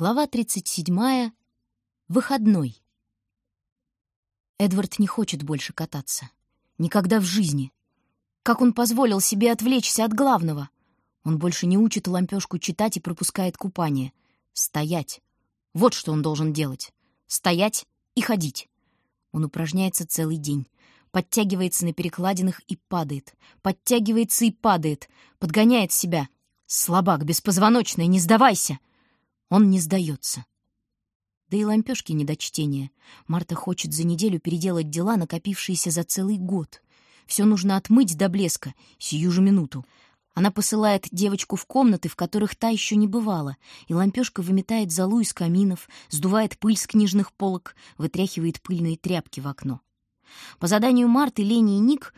Глава 37. Выходной. Эдвард не хочет больше кататься. Никогда в жизни. Как он позволил себе отвлечься от главного? Он больше не учит лампёшку читать и пропускает купание. Стоять. Вот что он должен делать. Стоять и ходить. Он упражняется целый день. Подтягивается на перекладинах и падает. Подтягивается и падает. Подгоняет себя. Слабак, беспозвоночный, не сдавайся! Он не сдается. Да и лампёшки не до чтения. Марта хочет за неделю переделать дела, накопившиеся за целый год. Все нужно отмыть до блеска, сию же минуту. Она посылает девочку в комнаты, в которых та еще не бывала, и лампёшка выметает золу из каминов, сдувает пыль с книжных полок, вытряхивает пыльные тряпки в окно. По заданию Марты, Лени и Ник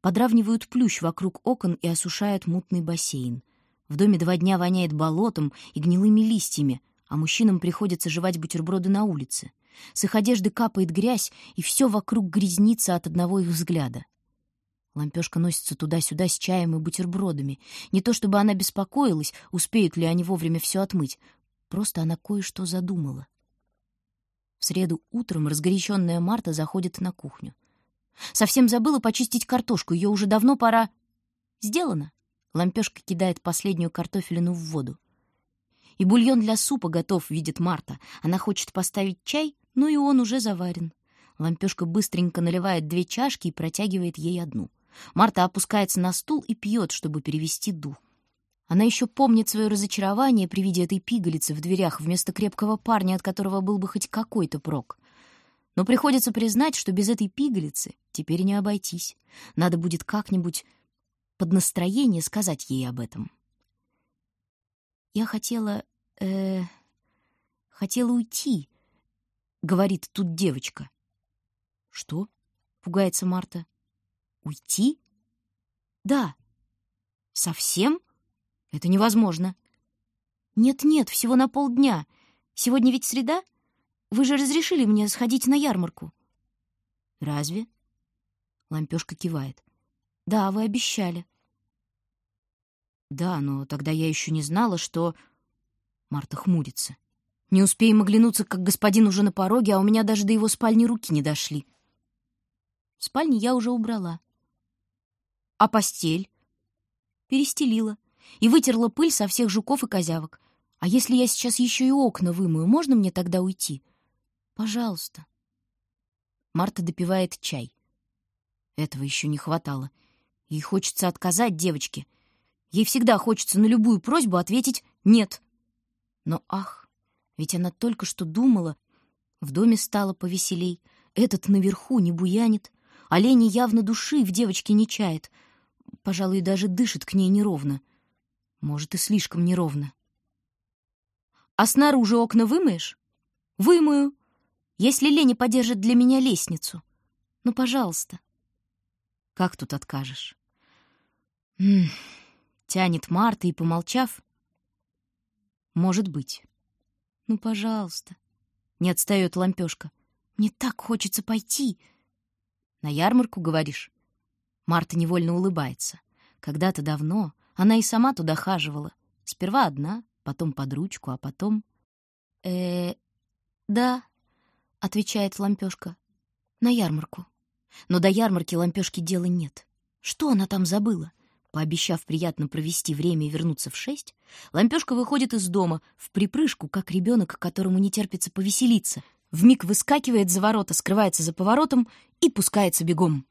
подравнивают плющ вокруг окон и осушают мутный бассейн. В доме два дня воняет болотом и гнилыми листьями, а мужчинам приходится жевать бутерброды на улице. С их одежды капает грязь, и все вокруг грязнится от одного их взгляда. Лампёшка носится туда-сюда с чаем и бутербродами. Не то чтобы она беспокоилась, успеют ли они вовремя все отмыть. Просто она кое-что задумала. В среду утром разгоряченная Марта заходит на кухню. Совсем забыла почистить картошку, ее уже давно пора... Сделано. Лампёшка кидает последнюю картофелину в воду. И бульон для супа готов, видит Марта. Она хочет поставить чай, но и он уже заварен. Лампёшка быстренько наливает две чашки и протягивает ей одну. Марта опускается на стул и пьет, чтобы перевести дух. Она еще помнит свое разочарование при виде этой пигалицы в дверях вместо крепкого парня, от которого был бы хоть какой-то прок. Но приходится признать, что без этой пигалицы теперь не обойтись. Надо будет как-нибудь под настроение сказать ей об этом. «Я хотела... э хотела уйти», — говорит тут девочка. «Что?» — пугается Марта. «Уйти?» «Да». «Совсем? Это невозможно». «Нет-нет, всего на полдня. Сегодня ведь среда. Вы же разрешили мне сходить на ярмарку». «Разве?» Лампёшка кивает. «Да, вы обещали». «Да, но тогда я еще не знала, что...» Марта хмурится. «Не успеем оглянуться, как господин уже на пороге, а у меня даже до его спальни руки не дошли». В спальне я уже убрала. «А постель?» Перестелила и вытерла пыль со всех жуков и козявок. «А если я сейчас еще и окна вымою, можно мне тогда уйти?» «Пожалуйста». Марта допивает чай. Этого еще не хватало. Ей хочется отказать девочке — Ей всегда хочется на любую просьбу ответить «нет». Но ах, ведь она только что думала, в доме стало повеселей, этот наверху не буянит, олени явно души в девочке не чает, пожалуй, даже дышит к ней неровно. Может, и слишком неровно. «А снаружи окна вымоешь?» «Вымою, если Леня подержит для меня лестницу. Ну, пожалуйста». «Как тут откажешь?» М Тянет Марта и, помолчав, «Может быть». «Ну, пожалуйста». Не отстаёт лампёшка. «Мне так хочется пойти». «На ярмарку, говоришь?» Марта невольно улыбается. Когда-то давно она и сама туда хаживала. Сперва одна, потом под ручку, а потом... э да», — отвечает лампёшка. «На ярмарку». Но до ярмарки лампёшки дела нет. Что она там забыла? Пообещав приятно провести время и вернуться в шесть, лампёшка выходит из дома в припрыжку, как ребенок, которому не терпится повеселиться. Вмиг выскакивает за ворота, скрывается за поворотом и пускается бегом.